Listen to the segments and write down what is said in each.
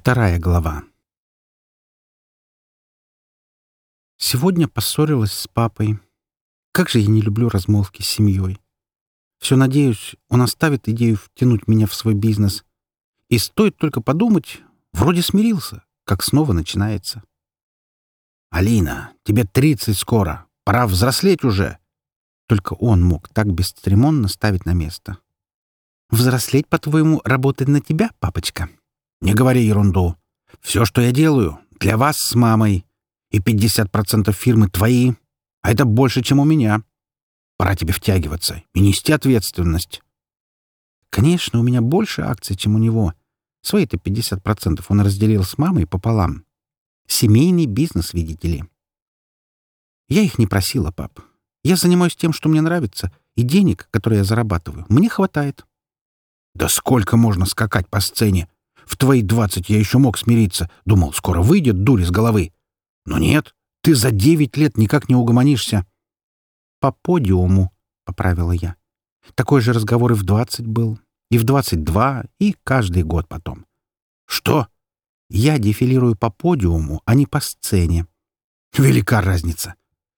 Вторая глава. Сегодня поссорилась с папой. Как же я не люблю размолвки с семьей. Все надеюсь, он оставит идею втянуть меня в свой бизнес. И стоит только подумать, вроде смирился, как снова начинается. «Алина, тебе тридцать скоро. Пора взрослеть уже!» Только он мог так бесцеремонно ставить на место. «Взрослеть, по-твоему, работать на тебя, папочка?» «Не говори ерунду. Все, что я делаю, для вас с мамой. И 50% фирмы твои. А это больше, чем у меня. Пора тебе втягиваться и нести ответственность». «Конечно, у меня больше акций, чем у него. Свои-то 50% он разделил с мамой пополам. Семейный бизнес, видите ли». «Я их не просила, пап. Я занимаюсь тем, что мне нравится, и денег, которые я зарабатываю, мне хватает». «Да сколько можно скакать по сцене? В твои двадцать я еще мог смириться. Думал, скоро выйдет дурь из головы. Но нет, ты за девять лет никак не угомонишься. — По подиуму, — поправила я. Такой же разговор и в двадцать был, и в двадцать два, и каждый год потом. — Что? Я дефилирую по подиуму, а не по сцене. Велика разница.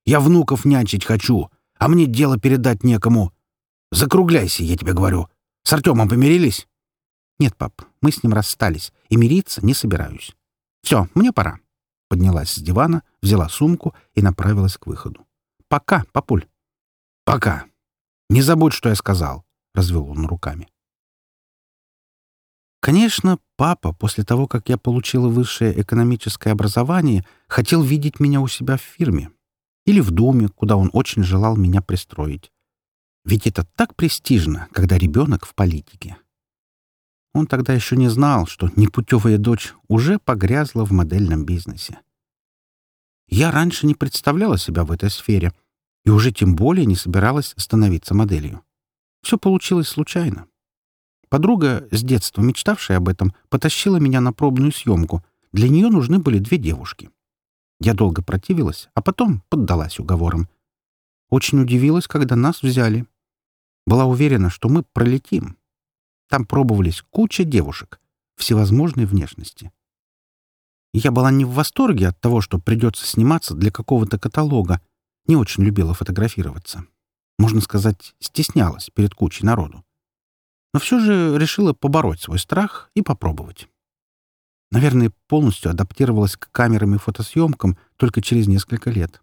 Я внуков нянчить хочу, а мне дело передать некому. Закругляйся, я тебе говорю. С Артемом помирились? «Нет, пап, мы с ним расстались, и мириться не собираюсь. Все, мне пора». Поднялась с дивана, взяла сумку и направилась к выходу. «Пока, папуль». «Пока. Не забудь, что я сказал», — развел он руками. Конечно, папа, после того, как я получила высшее экономическое образование, хотел видеть меня у себя в фирме или в доме, куда он очень желал меня пристроить. Ведь это так престижно, когда ребенок в политике. Он тогда еще не знал, что непутевая дочь уже погрязла в модельном бизнесе. Я раньше не представляла себя в этой сфере и уже тем более не собиралась становиться моделью. Все получилось случайно. Подруга, с детства мечтавшая об этом, потащила меня на пробную съемку. Для нее нужны были две девушки. Я долго противилась, а потом поддалась уговорам. Очень удивилась, когда нас взяли. Была уверена, что мы пролетим, там пробовались куча девушек всевозможной внешности. Я была не в восторге от того, что придется сниматься для какого-то каталога, не очень любила фотографироваться. Можно сказать, стеснялась перед кучей народу. Но все же решила побороть свой страх и попробовать. Наверное, полностью адаптировалась к камерам и фотосъемкам только через несколько лет.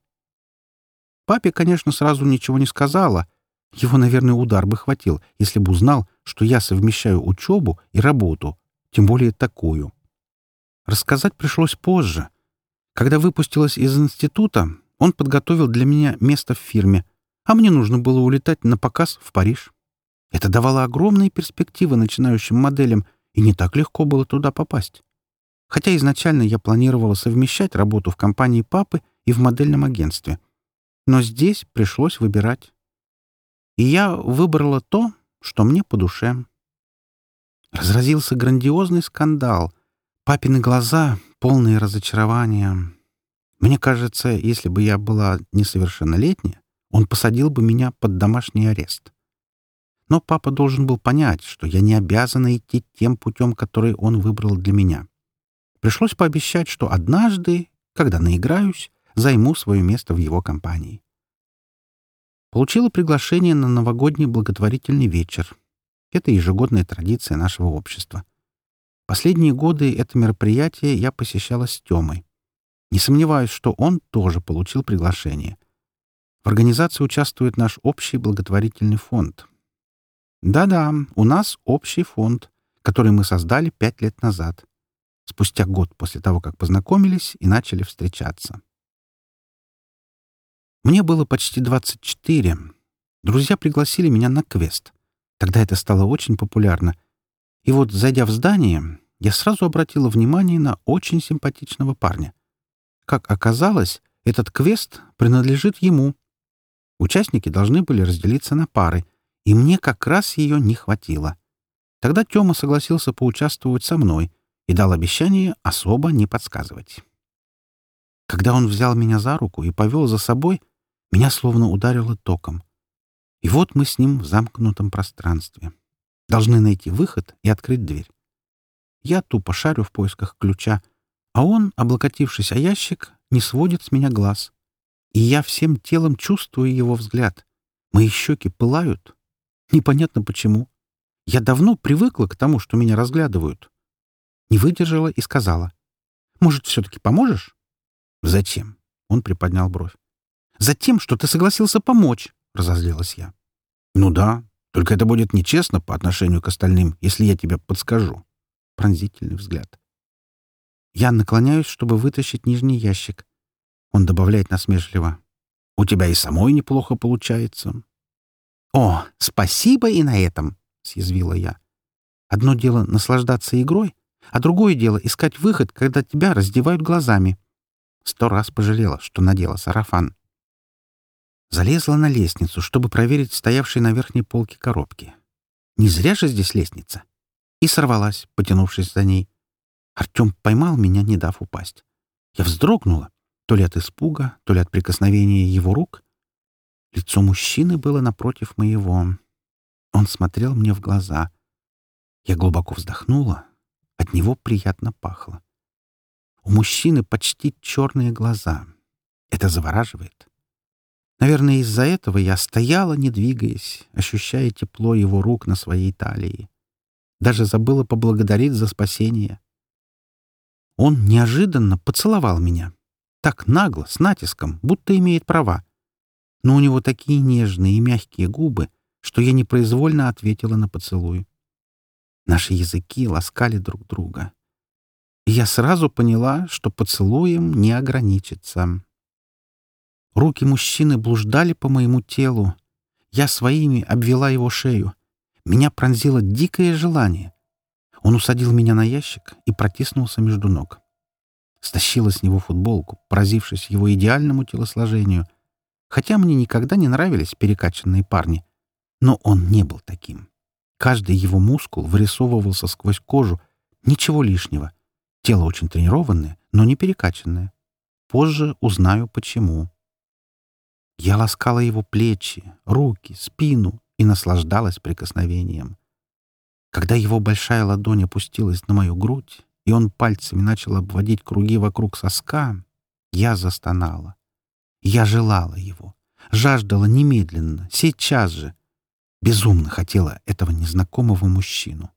Папе, конечно, сразу ничего не сказала. Его, наверное, удар бы хватил, если бы узнал, что я совмещаю учебу и работу, тем более такую. Рассказать пришлось позже. Когда выпустилась из института, он подготовил для меня место в фирме, а мне нужно было улетать на показ в Париж. Это давало огромные перспективы начинающим моделям, и не так легко было туда попасть. Хотя изначально я планировала совмещать работу в компании папы и в модельном агентстве. Но здесь пришлось выбирать. И я выбрала то, что мне по душе. Разразился грандиозный скандал. Папины глаза, полные разочарования. Мне кажется, если бы я была несовершеннолетняя, он посадил бы меня под домашний арест. Но папа должен был понять, что я не обязана идти тем путем, который он выбрал для меня. Пришлось пообещать, что однажды, когда наиграюсь, займу свое место в его компании получила приглашение на новогодний благотворительный вечер. Это ежегодная традиция нашего общества. Последние годы это мероприятие я посещала с Тёмой. Не сомневаюсь, что он тоже получил приглашение. В организации участвует наш общий благотворительный фонд. Да-да, у нас общий фонд, который мы создали пять лет назад, спустя год после того, как познакомились и начали встречаться. Мне было почти 24. Друзья пригласили меня на квест. Тогда это стало очень популярно. И вот, зайдя в здание, я сразу обратила внимание на очень симпатичного парня. Как оказалось, этот квест принадлежит ему. Участники должны были разделиться на пары, и мне как раз ее не хватило. Тогда Тёма согласился поучаствовать со мной и дал обещание особо не подсказывать. Когда он взял меня за руку и повел за собой, меня словно ударило током. И вот мы с ним в замкнутом пространстве. Должны найти выход и открыть дверь. Я тупо шарю в поисках ключа, а он, облокотившись о ящик, не сводит с меня глаз. И я всем телом чувствую его взгляд. Мои щеки пылают. Непонятно почему. Я давно привыкла к тому, что меня разглядывают. Не выдержала и сказала. «Может, все-таки поможешь?» «Зачем?» — он приподнял бровь. «Затем, что ты согласился помочь», — разозлилась я. «Ну да, только это будет нечестно по отношению к остальным, если я тебе подскажу». Пронзительный взгляд. Я наклоняюсь, чтобы вытащить нижний ящик. Он добавляет насмешливо. «У тебя и самой неплохо получается». «О, спасибо и на этом!» — съязвила я. «Одно дело — наслаждаться игрой, а другое дело — искать выход, когда тебя раздевают глазами». Сто раз пожалела, что надела сарафан. Залезла на лестницу, чтобы проверить стоявшие на верхней полке коробки. Не зря же здесь лестница. И сорвалась, потянувшись за ней. Артем поймал меня, не дав упасть. Я вздрогнула, то ли от испуга, то ли от прикосновения его рук. Лицо мужчины было напротив моего. Он смотрел мне в глаза. Я глубоко вздохнула. От него приятно пахло. У мужчины почти черные глаза. Это завораживает. Наверное, из-за этого я стояла, не двигаясь, ощущая тепло его рук на своей талии. Даже забыла поблагодарить за спасение. Он неожиданно поцеловал меня. Так нагло, с натиском, будто имеет права. Но у него такие нежные и мягкие губы, что я непроизвольно ответила на поцелуй. Наши языки ласкали друг друга. И я сразу поняла, что поцелуем не ограничится. Руки мужчины блуждали по моему телу. Я своими обвела его шею. Меня пронзило дикое желание. Он усадил меня на ящик и протиснулся между ног. Стащила с него футболку, поразившись его идеальному телосложению. Хотя мне никогда не нравились перекачанные парни. Но он не был таким. Каждый его мускул вырисовывался сквозь кожу. Ничего лишнего. Тело очень тренированное, но не перекачанное. Позже узнаю, почему. Я ласкала его плечи, руки, спину и наслаждалась прикосновением. Когда его большая ладонь опустилась на мою грудь, и он пальцами начал обводить круги вокруг соска, я застонала. Я желала его, жаждала немедленно, сейчас же. Безумно хотела этого незнакомого мужчину.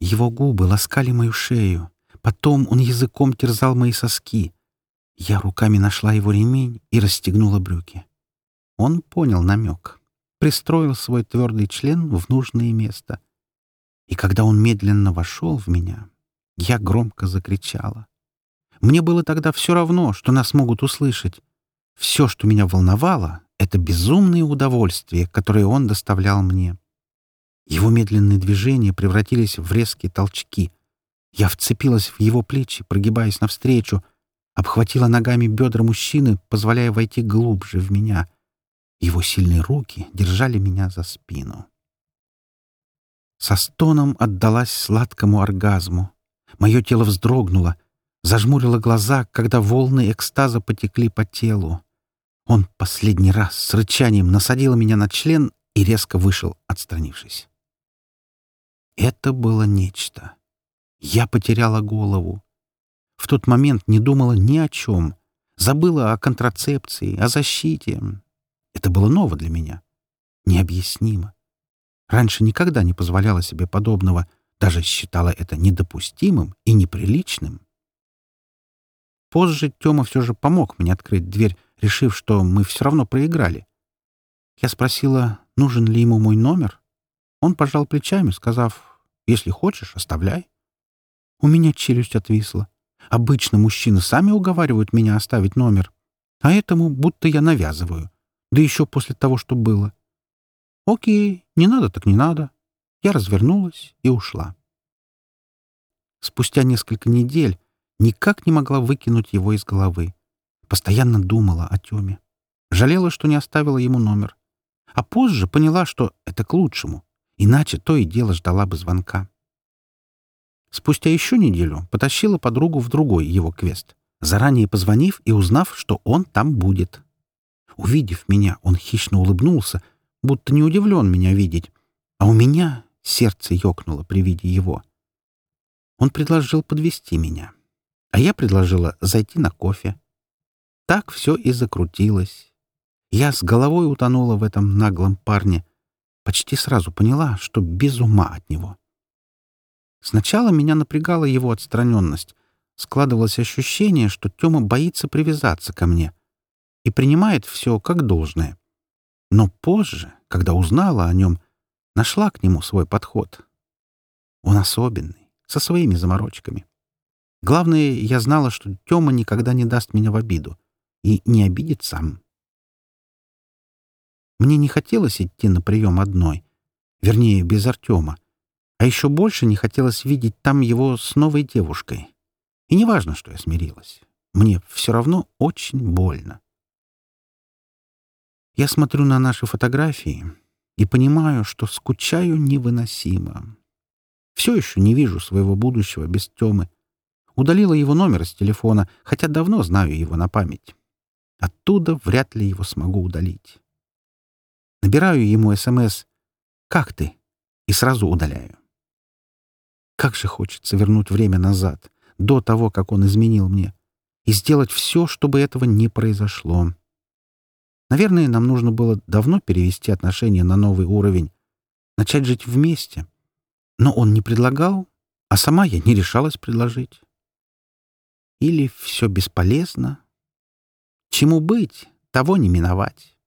Его губы ласкали мою шею, потом он языком терзал мои соски — я руками нашла его ремень и расстегнула брюки. Он понял намек, пристроил свой твердый член в нужное место. И когда он медленно вошел в меня, я громко закричала. Мне было тогда все равно, что нас могут услышать. Все, что меня волновало, — это безумные удовольствия, которые он доставлял мне. Его медленные движения превратились в резкие толчки. Я вцепилась в его плечи, прогибаясь навстречу — обхватила ногами бедра мужчины, позволяя войти глубже в меня. Его сильные руки держали меня за спину. Со стоном отдалась сладкому оргазму. Мое тело вздрогнуло, зажмурило глаза, когда волны экстаза потекли по телу. Он последний раз с рычанием насадил меня на член и резко вышел, отстранившись. Это было нечто. Я потеряла голову. Тот момент не думала ни о чем. Забыла о контрацепции, о защите. Это было ново для меня. Необъяснимо. Раньше никогда не позволяла себе подобного, даже считала это недопустимым и неприличным. Позже Тёма все же помог мне открыть дверь, решив, что мы все равно проиграли. Я спросила, нужен ли ему мой номер. Он пожал плечами, сказав, «Если хочешь, оставляй». У меня челюсть отвисла. Обычно мужчины сами уговаривают меня оставить номер, а этому будто я навязываю. Да еще после того, что было. Окей, не надо так не надо. Я развернулась и ушла. Спустя несколько недель никак не могла выкинуть его из головы. Постоянно думала о Тёме. Жалела, что не оставила ему номер. А позже поняла, что это к лучшему. Иначе то и дело ждала бы звонка. Спустя еще неделю потащила подругу в другой его квест, заранее позвонив и узнав, что он там будет. Увидев меня, он хищно улыбнулся, будто не удивлен меня видеть, а у меня сердце ёкнуло при виде его. Он предложил подвести меня, а я предложила зайти на кофе. Так все и закрутилось. Я с головой утонула в этом наглом парне. Почти сразу поняла, что без ума от него. Сначала меня напрягала его отстраненность. Складывалось ощущение, что Тёма боится привязаться ко мне и принимает все как должное. Но позже, когда узнала о нем, нашла к нему свой подход. Он особенный, со своими заморочками. Главное, я знала, что Тёма никогда не даст меня в обиду и не обидит сам. Мне не хотелось идти на прием одной, вернее, без Артема, а еще больше не хотелось видеть там его с новой девушкой. И не важно, что я смирилась. Мне все равно очень больно. Я смотрю на наши фотографии и понимаю, что скучаю невыносимо. Все еще не вижу своего будущего без Темы. Удалила его номер с телефона, хотя давно знаю его на память. Оттуда вряд ли его смогу удалить. Набираю ему СМС «Как ты?» и сразу удаляю. Как же хочется вернуть время назад, до того, как он изменил мне, и сделать все, чтобы этого не произошло. Наверное, нам нужно было давно перевести отношения на новый уровень, начать жить вместе. Но он не предлагал, а сама я не решалась предложить. Или все бесполезно? Чему быть, того не миновать.